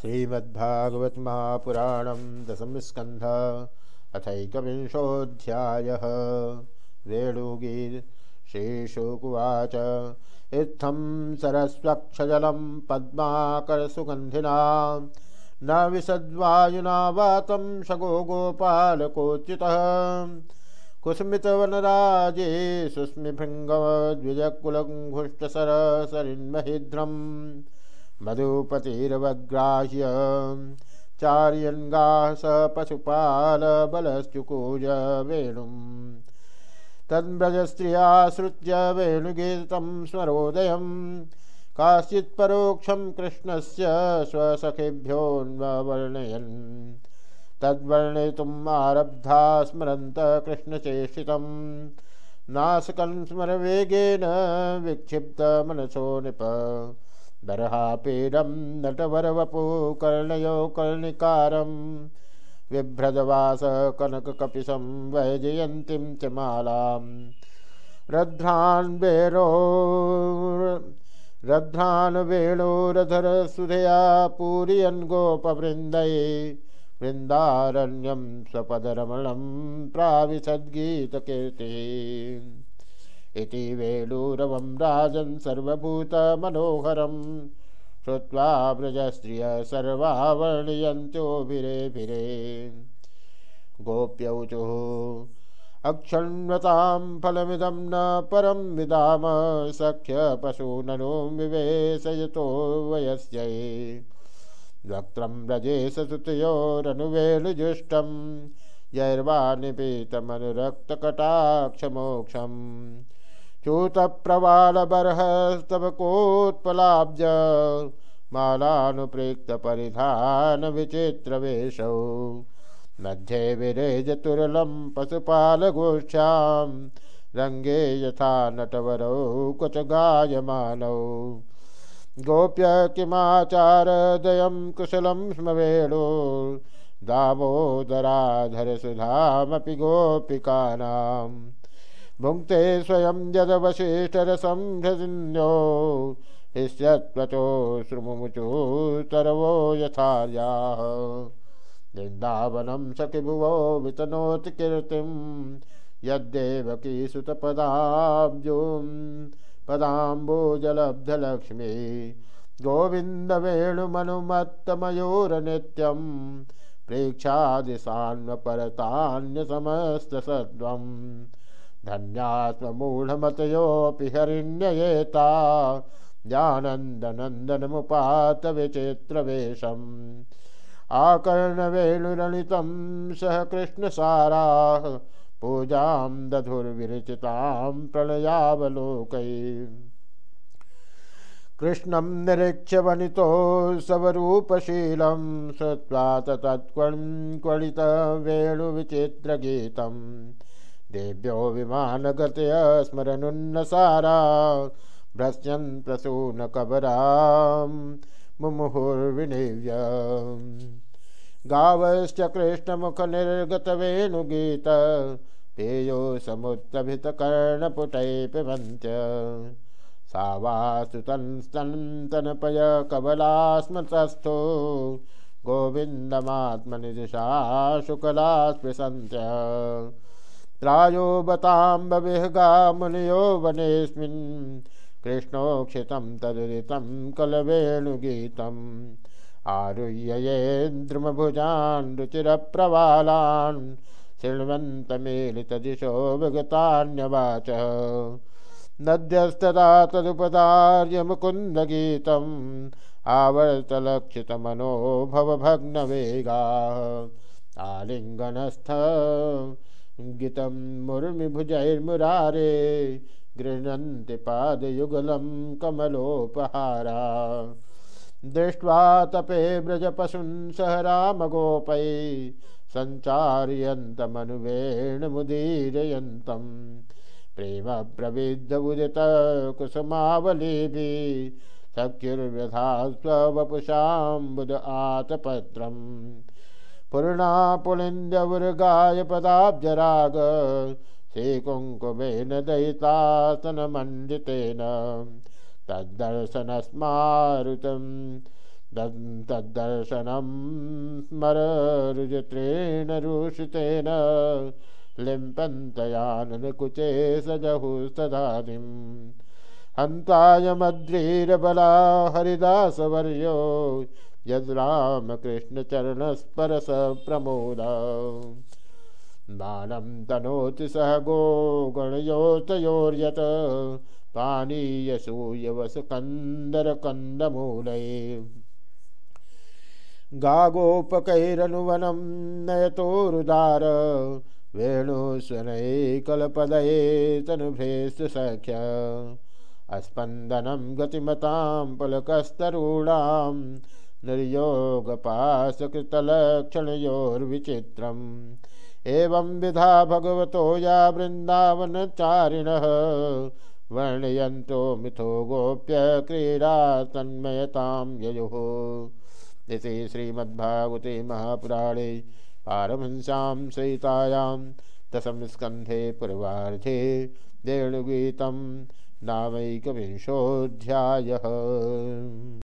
श्रीमद्भागवत महापुराणम दशम स्कंध अथैकविंशोऽध्यायः। वेणुगीर श्रीशुकुवाच। इत्थं सरस्वक्षजलं पद्माकरसुगन्धिना। न विशद्वायुना वातं शगो गोपालकोच्युतः कुस्मितवनराजे सुस्मिभृङ्गद्विजकुलङ्घुष्टसरसरिन्महिद्रम् मधुपतिरवग्राह्य। चार्यन्गाः स पशुपालबलश्चुकूज वेणुम्। तद्व्रजस्त्रियाश्रुत्य वेणुगीतं स्मरोदयम्। काश्चित्परोक्षं कृष्णस्य स्वसखिभ्योऽन्ववर्णयन्। तद्वर्णयितुम् आरब्धा स्मरन्त कृष्णचेष्टितं नासकं स्मरवेगेन विक्षिप्तमनसो नृप। बर्हापीडं नटवरवपु कर्णयो कर्णिकारं बिभ्रदवास कनककपिशं वैजयन्तीं च मालां। रध्रान् वेणो रध्रान् वेणोरधरसुधया पूरयन् गोपवृन्दये वृन्दारण्यं स्वपदरमणं प्राविशद्गीतकीर्तिः। इति वेणुरवं राजन् सर्वभूतमनोहरं। श्रुत्वा व्रजस्त्रिय सर्वा वर्णयन्त्योभिरेभिरे गोप्यौचुः अक्षण्वतां फलमिदं न परं विदाम सख्यपशूननु विवेशयतो वयस्यै। वक्त्रं व्रजे ससुतयोरनुवेणुजुष्टं यैर्वा निपीतमनुरक्तकटाक्षमोक्षम् च्यूतप्रवालबर्हस्तवकोत्पलाब्ज मालानुप्रेक्तपरिधानविचित्रवेशौ मध्ये विरेजतुरलं पशुपालगोष्ठ्यां, रङ्गे यथा नटवरौ क्वच गायमानौ गोप्य किमाचारदयं कुशलं स्म वेणो दामोदराधरसुधामपि गोपिकानाम् भुङ्क्ते स्वयं यदवशिष्टरसं हृदिन्यो हिष्यत्वचो श्रुमुचु तरवो यथार्याः। वृन्दावनं सखिभुवो वितनोति कीर्तिं यद्देवकी सुतपदाब्जों पदाम्बोजलब्धलक्ष्मी। गोविन्दवेणुमनुमत्तमयोरनित्यं प्रेक्षादिशान्वपरतान्यसमस्तसद्वम् धन्यात्ममूढमतयोऽपि हरिण्ययेता जानन्दनन्दनमुपात विचित्रवेशम् आकर्णवेणुरणितं सह कृष्णसाराः। पूजां दधुर्विरचितां प्रणयावलोकै। कृष्णं निरीक्ष्य वनितो स्वरूपशीलं। श्रुत्वा तत्क्वणितवेणुविचित्रगीतम् देव्यो विमानगतय स्मरनुन्नसारा भ्रस्यन् प्रसूनकबरां मुमुहुर्विनिव्य। गावश्च कृष्णमुखनिर्गतवेणुगीत, पेयो समुत्तभितकर्णपुटै पिबन्त्य सा वासुतंस्तनपय कबला स्मृतस्थो गोविन्दमात्मनिदिशा शुकला स्पृशन्त्य त्रायो बताम्बविहगा मुनियो वनेऽस्मिन् कृष्णोक्षितं तदुदितं कलवेणुगीतम् आरुह्ययेन्द्रमभुजान् रुचिरप्रवालान् शृण्वन्तमेलितदिशो विगतान्यवाच। नद्यस्तदा तदुपदार्य मुकुन्दगीतम् आवर्तलक्षितमनो भवभग्नवेगाः आलिङ्गनस्थ गीतं मुर्मिभुजैर्मुरारे गृह्णन्ति पादयुगलं कमलोपहारा। दृष्ट्वा तपे व्रजपशुन् सह रामगोपै सञ्चार्यन्तमनुवेणमुदीरयन्तं। प्रेमप्रविद्धमुदितकुसुमावलीभिः सख्युर्व्यथा स्ववपुषाम्बुद आतपत्रम्। पूर्णापुलिन्द्यवृगाय पदाब्जराग श्रीकुङ्कुमेन दयितासनमण्डितेन तद्दर्शनस्मारुतं तद्दर्शनं स्मररुजत्रेण रुषितेन। लिम्पन्तयानकुचे सजहुस्तदानीम् हन्तायमद्रीरबला हरिदासवर्यो यद्रामकृष्णचरणस्परस प्रमोद। बालं तनोति सह गो गणयोतयोर्यत्। पानीयसूयवसकन्दरकन्दमूलये गागोपकैरनुवनं नयतोरुदार। वेणुस्वनैकल्पदये तनुभेस्तु सख्य। अस्पन्दनं गतिमतां पुलकस्तरूणां निर्योगपाशकृतलक्षणयोर्विचित्रम्। एवं विधा भगवतो या वृन्दावनचारिणः। वर्णयन्तो मिथो गोप्य क्रीडा तन्मयतां ययुः। इति श्रीमद्भागवते महापुराणे पारमहंस्यां सहितायां दशमस्कन्धे पूर्वार्धे वेणुगीतं नामैकविंशोऽध्यायः।